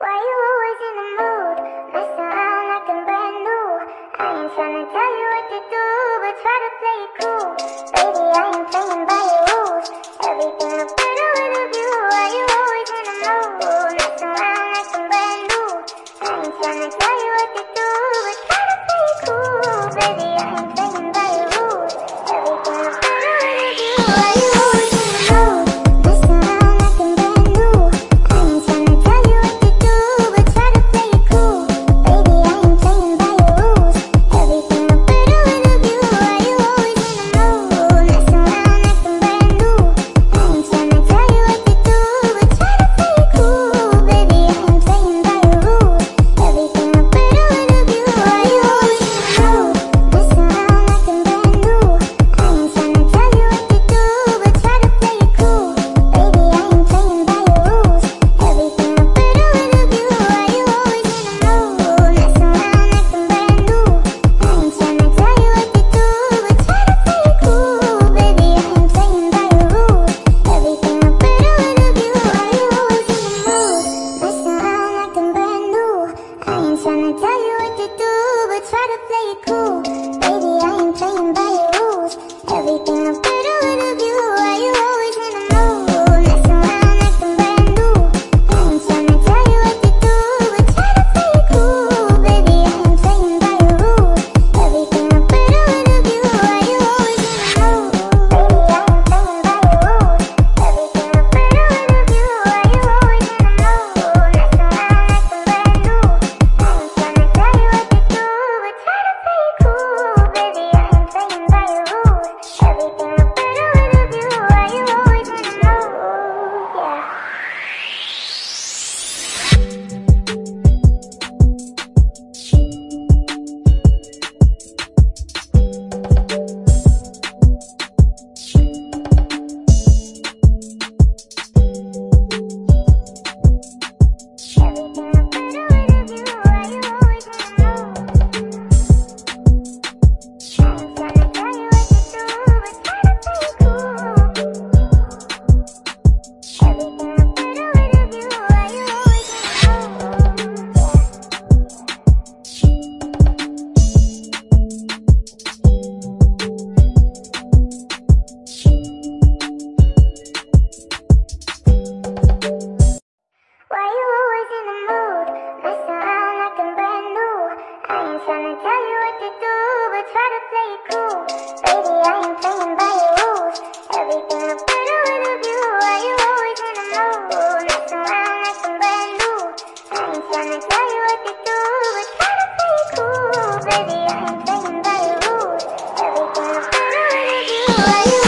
Why you always in the mood? Mess around like I'm brand new. I ain't tryna tell you what to do, but try to play it cool. Baby, I ain't playing by your rules. Everything looks better with a view. Why you always in the mood? Mess around like I'm brand new. I ain't tryna tell you what to do, but try to play it cool. Baby, I ain't tryna tell you what to do, but try to play it cool. Baby, I ain't playing by your rules. Everything look better with a view. Are you always in the mood? Messing around like some brand new. I ain't tryna tell you what to do, but try to play it cool. Baby, I ain't playing by your rules. Everything look better with a view. Are you